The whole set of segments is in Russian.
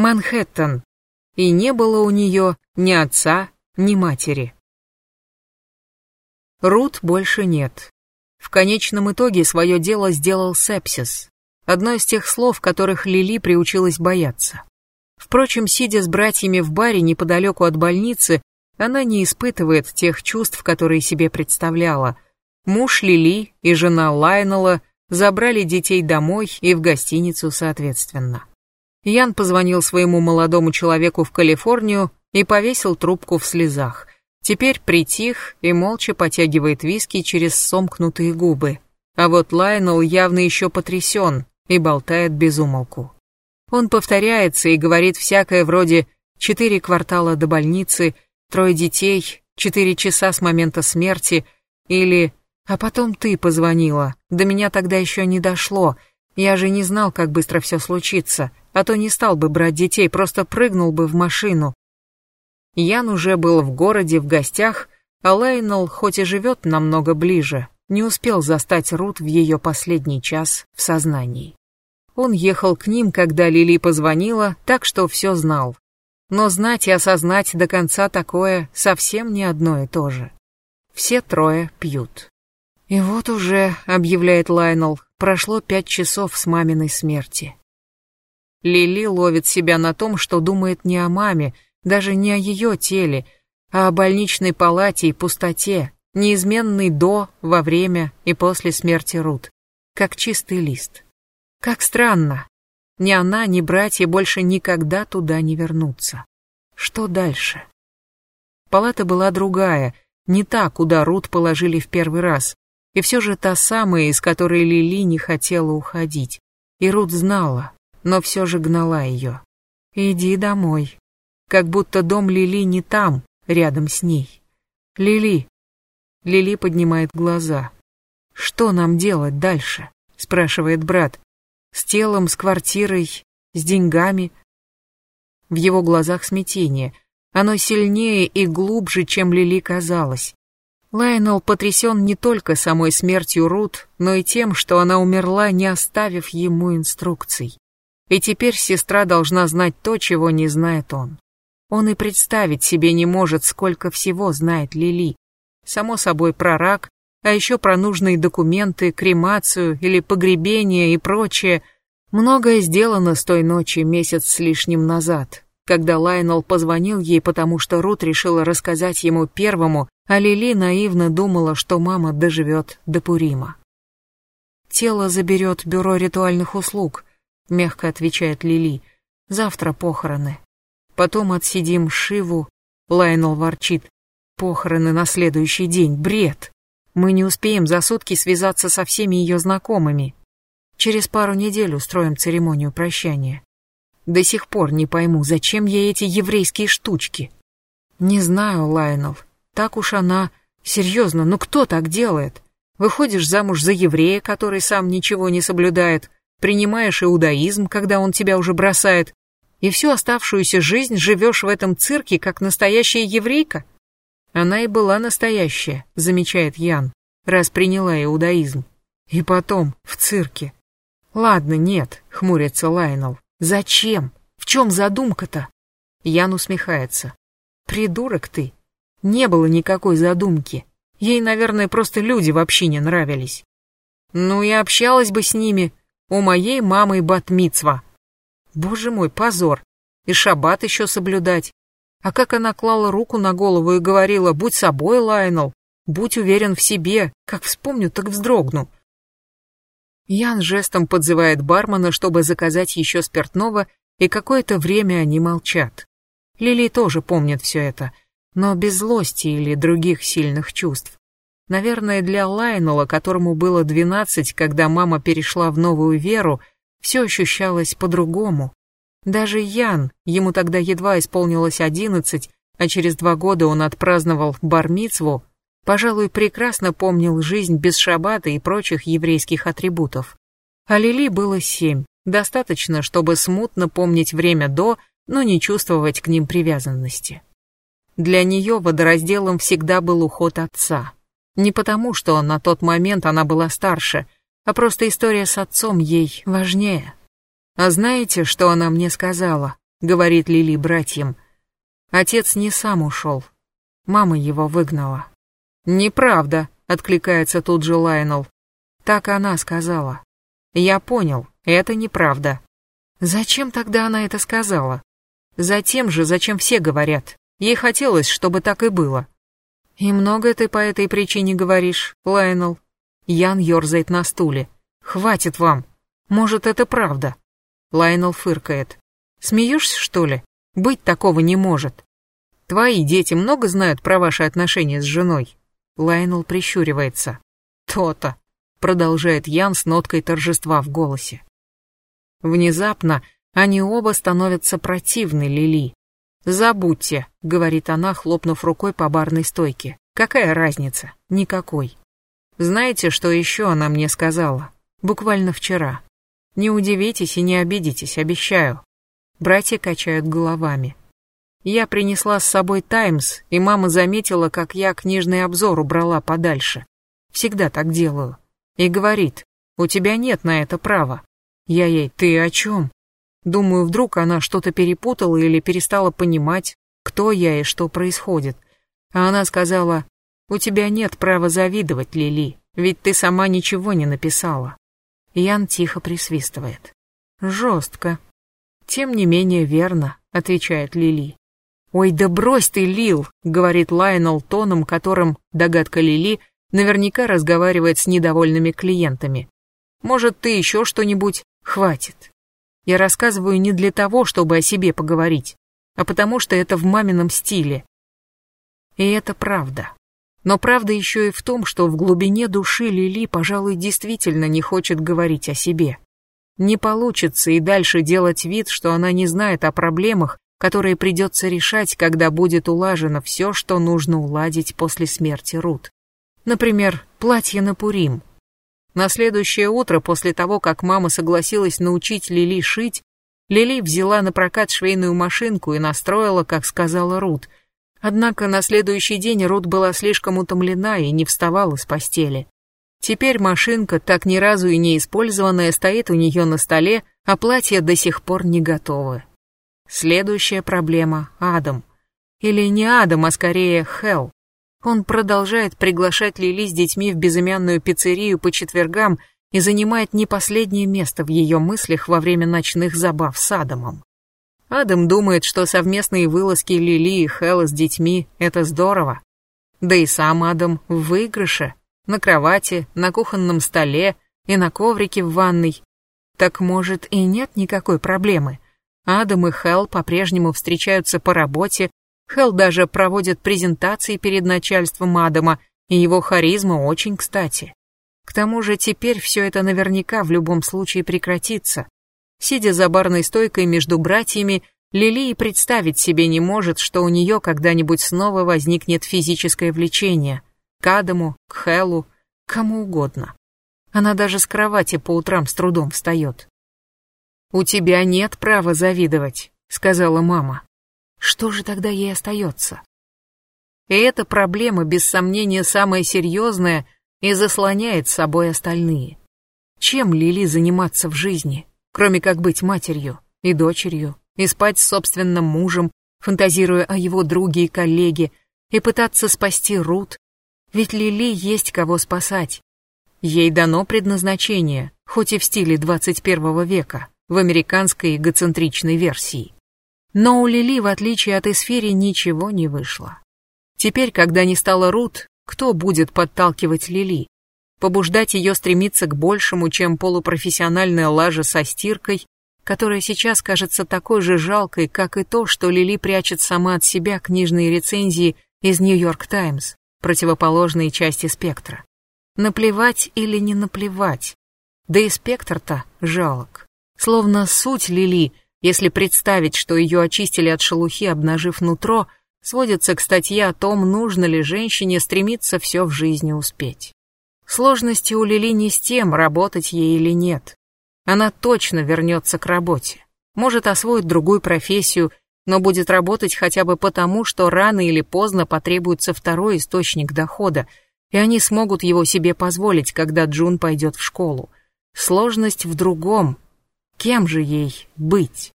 Манхэттен. И не было у нее ни отца, ни матери. Рут больше нет. В конечном итоге свое дело сделал сепсис. Одно из тех слов, которых Лили приучилась бояться. Впрочем, сидя с братьями в баре неподалеку от больницы, она не испытывает тех чувств, которые себе представляла. Муж Лили и жена Лайнела забрали детей домой и в гостиницу соответственно. Ян позвонил своему молодому человеку в Калифорнию и повесил трубку в слезах. Теперь притих и молча потягивает виски через сомкнутые губы. А вот Лайнел явно еще потрясен и болтает без умолку. Он повторяется и говорит всякое вроде «четыре квартала до больницы», «трое детей», «четыре часа с момента смерти» или «а потом ты позвонила, до меня тогда еще не дошло, я же не знал, как быстро все случится, а то не стал бы брать детей, просто прыгнул бы в машину, Ян уже был в городе в гостях, а Лейнел, хоть и живет намного ближе, не успел застать Рут в ее последний час в сознании. Он ехал к ним, когда Лили позвонила, так что все знал. Но знать и осознать до конца такое совсем не одно и то же. Все трое пьют. И вот уже, объявляет Лайнел, прошло пять часов с маминой смерти. Лили ловит себя на том, что думает не о маме, даже не о ее теле, а о больничной палате и пустоте, неизменной до, во время и после смерти Рут, как чистый лист. Как странно. Ни она, ни братья больше никогда туда не вернутся. Что дальше? Палата была другая, не та, куда Рут положили в первый раз, и все же та самая, из которой Лили не хотела уходить. И Рут знала, но все же гнала ее. «Иди домой», как будто дом Лили не там, рядом с ней. Лили. Лили поднимает глаза. Что нам делать дальше? спрашивает брат. С телом, с квартирой, с деньгами. В его глазах смятение. Оно сильнее и глубже, чем Лили казалось. Лайнел потрясен не только самой смертью Рут, но и тем, что она умерла, не оставив ему инструкций. И теперь сестра должна знать то, чего не знает он. Он и представить себе не может, сколько всего знает Лили. Само собой про рак, а еще про нужные документы, кремацию или погребение и прочее. Многое сделано с той ночи месяц с лишним назад, когда Лайнел позвонил ей, потому что Рут решила рассказать ему первому, а Лили наивно думала, что мама доживет до Пурима. «Тело заберет бюро ритуальных услуг», — мягко отвечает Лили. «Завтра похороны». Потом отсидим Шиву. Лайнел ворчит. Похороны на следующий день. Бред. Мы не успеем за сутки связаться со всеми ее знакомыми. Через пару недель устроим церемонию прощания. До сих пор не пойму, зачем ей эти еврейские штучки. Не знаю, Лайнел. Так уж она... Серьезно, ну кто так делает? Выходишь замуж за еврея, который сам ничего не соблюдает, принимаешь иудаизм, когда он тебя уже бросает, и всю оставшуюся жизнь живешь в этом цирке, как настоящая еврейка? Она и была настоящая, замечает Ян, раз приняла иудаизм. И потом, в цирке. Ладно, нет, хмурится Лайнел. Зачем? В чем задумка-то? Ян усмехается. Придурок ты. Не было никакой задумки. Ей, наверное, просто люди вообще не нравились. Ну и общалась бы с ними. У моей мамы батмицва, Боже мой, позор. И шаббат еще соблюдать. А как она клала руку на голову и говорила, будь собой, Лайнел, будь уверен в себе, как вспомню, так вздрогну. Ян жестом подзывает бармена, чтобы заказать еще спиртного, и какое-то время они молчат. Лили тоже помнит все это, но без злости или других сильных чувств. Наверное, для Лайнела, которому было двенадцать, когда мама перешла в новую веру, все ощущалось по-другому. Даже Ян, ему тогда едва исполнилось одиннадцать, а через два года он отпраздновал бармицву, пожалуй, прекрасно помнил жизнь без шаббата и прочих еврейских атрибутов. А Лили было семь, достаточно, чтобы смутно помнить время до, но не чувствовать к ним привязанности. Для нее водоразделом всегда был уход отца. Не потому, что на тот момент она была старше – а просто история с отцом ей важнее. А знаете, что она мне сказала? говорит Лили братьям. Отец не сам ушел. Мама его выгнала. Неправда, откликается тут же Лайнел. Так она сказала. Я понял, это неправда. Зачем тогда она это сказала? Затем же, зачем все говорят. Ей хотелось, чтобы так и было. И много ты по этой причине говоришь, Лайнел. Ян ерзает на стуле. Хватит вам. Может, это правда. Лайнел фыркает. Смеешься, что ли? Быть такого не может. Твои дети много знают про ваши отношения с женой? Лайнел прищуривается. То-то, продолжает Ян с ноткой торжества в голосе. Внезапно они оба становятся противны Лили. «Забудьте», — говорит она, хлопнув рукой по барной стойке. «Какая разница? Никакой». Знаете, что еще она мне сказала? Буквально вчера. Не удивитесь и не обидитесь, обещаю. Братья качают головами. Я принесла с собой «Таймс», и мама заметила, как я книжный обзор убрала подальше. Всегда так делаю. И говорит, у тебя нет на это права. Я ей, ты о чем? Думаю, вдруг она что-то перепутала или перестала понимать, кто я и что происходит. А она сказала, у тебя нет права завидовать, Лили, ведь ты сама ничего не написала. Ян тихо присвистывает. Жестко. Тем не менее верно, отвечает Лили. «Ой, да брось ты, Лил!» — говорит Лайонел тоном, которым, догадка Лили, наверняка разговаривает с недовольными клиентами. «Может, ты еще что-нибудь? Хватит. Я рассказываю не для того, чтобы о себе поговорить, а потому что это в мамином стиле. И это правда. Но правда еще и в том, что в глубине души Лили, пожалуй, действительно не хочет говорить о себе. Не получится и дальше делать вид, что она не знает о проблемах, которые придется решать, когда будет улажено все, что нужно уладить после смерти Рут. Например, платье на Пурим. На следующее утро, после того, как мама согласилась научить Лили шить, Лили взяла на прокат швейную машинку и настроила, как сказала Рут. Однако на следующий день Рут была слишком утомлена и не вставала с постели. Теперь машинка, так ни разу и не использованная, стоит у нее на столе, а платье до сих пор не готово. Следующая проблема — Адам. Или не Адам, а скорее Хелл. Он продолжает приглашать Лили с детьми в безымянную пиццерию по четвергам и занимает не последнее место в ее мыслях во время ночных забав с Адамом. Адам думает, что совместные вылазки Лили и Хэлла с детьми — это здорово. Да и сам Адам в выигрыше, на кровати, на кухонном столе и на коврике в ванной. Так может и нет никакой проблемы. Адам и Хелл по-прежнему встречаются по работе, Хелл даже проводит презентации перед начальством Адама, и его харизма очень кстати. К тому же теперь все это наверняка в любом случае прекратится. Сидя за барной стойкой между братьями, Лили и представить себе не может, что у нее когда-нибудь снова возникнет физическое влечение. К Адаму, к Хеллу, кому угодно. Она даже с кровати по утрам с трудом встает. «У тебя нет права завидовать», — сказала мама. Что же тогда ей остается? И эта проблема, без сомнения, самая серьезная и заслоняет собой остальные. Чем Лили заниматься в жизни, кроме как быть матерью и дочерью, и спать с собственным мужем, фантазируя о его друге и коллеге, и пытаться спасти Рут? Ведь Лили есть кого спасать. Ей дано предназначение, хоть и в стиле 21 века, в американской эгоцентричной версии. Но у Лили, в отличие от Эсфери, ничего не вышло. Теперь, когда не стало Рут, кто будет подталкивать Лили? Побуждать ее стремиться к большему, чем полупрофессиональная лажа со стиркой, которая сейчас кажется такой же жалкой, как и то, что Лили прячет сама от себя книжные рецензии из Нью-Йорк Таймс, противоположные части спектра. Наплевать или не наплевать? Да и спектр-то жалок. Словно суть Лили если представить, что ее очистили от шелухи, обнажив нутро, сводится к статье о том, нужно ли женщине стремиться все в жизни успеть. Сложности у Лили не с тем, работать ей или нет. Она точно вернется к работе. Может освоить другую профессию, но будет работать хотя бы потому, что рано или поздно потребуется второй источник дохода, и они смогут его себе позволить, когда Джун пойдет в школу. Сложность в другом, Кем же ей быть?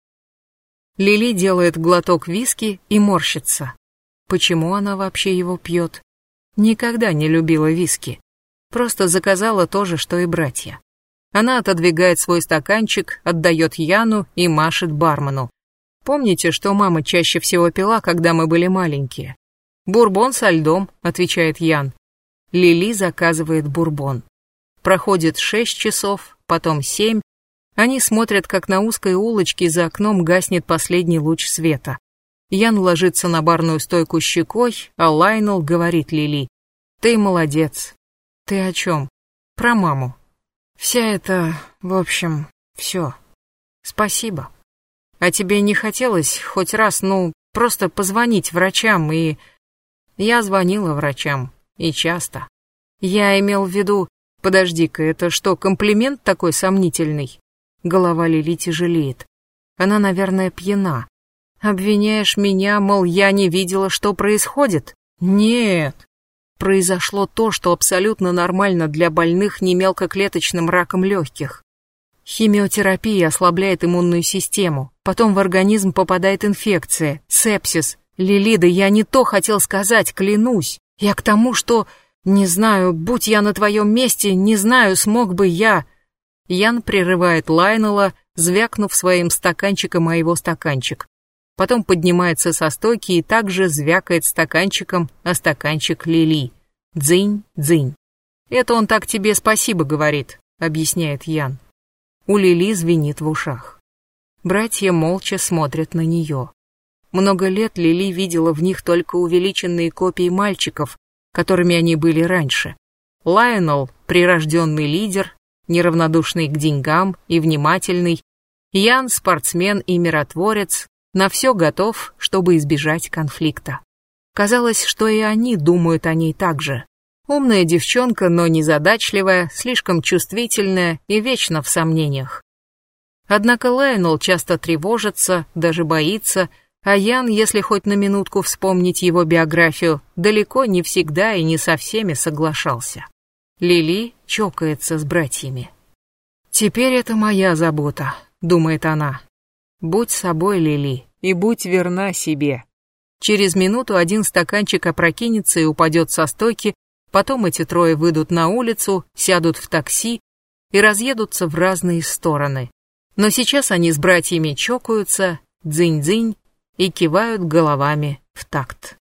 Лили делает глоток виски и морщится. Почему она вообще его пьет? Никогда не любила виски. Просто заказала то же, что и братья. Она отодвигает свой стаканчик, отдает Яну и машет бармену. Помните, что мама чаще всего пила, когда мы были маленькие? «Бурбон со льдом», — отвечает Ян. Лили заказывает бурбон. Проходит шесть часов, потом семь. Они смотрят, как на узкой улочке за окном гаснет последний луч света. Ян ложится на барную стойку щекой, а Лайнел говорит Лили. «Ты молодец». «Ты о чем?» «Про маму». «Вся эта... в общем, все. Спасибо. А тебе не хотелось хоть раз, ну, просто позвонить врачам и...» Я звонила врачам. И часто. Я имел в виду... Подожди-ка, это что, комплимент такой сомнительный? Голова Лили тяжелеет. Она, наверное, пьяна. Обвиняешь меня, мол, я не видела, что происходит? Нет. Произошло то, что абсолютно нормально для больных немелкоклеточным раком легких. Химиотерапия ослабляет иммунную систему, потом в организм попадает инфекция, сепсис. Лилида, я не то хотел сказать, клянусь. Я к тому, что... Не знаю, будь я на твоем месте, не знаю, смог бы я... Ян прерывает Лайнела, звякнув своим стаканчиком о его стаканчик потом поднимается со стойки и также звякает стаканчиком о стаканчик Лили. Дзынь, дзынь. Это он так тебе спасибо говорит, объясняет Ян. У Лили звенит в ушах. Братья молча смотрят на нее. Много лет Лили видела в них только увеличенные копии мальчиков, которыми они были раньше. Лайонел – прирожденный лидер, неравнодушный к деньгам и внимательный. Ян – спортсмен и миротворец, на все готов, чтобы избежать конфликта. Казалось, что и они думают о ней так же. Умная девчонка, но незадачливая, слишком чувствительная и вечно в сомнениях. Однако Лайнел часто тревожится, даже боится, а Ян, если хоть на минутку вспомнить его биографию, далеко не всегда и не со всеми соглашался. Лили чокается с братьями. «Теперь это моя забота», — думает она. Будь собой, Лили, и будь верна себе. Через минуту один стаканчик опрокинется и упадет со стойки, потом эти трое выйдут на улицу, сядут в такси и разъедутся в разные стороны. Но сейчас они с братьями чокаются, дзынь-дзынь, и кивают головами в такт.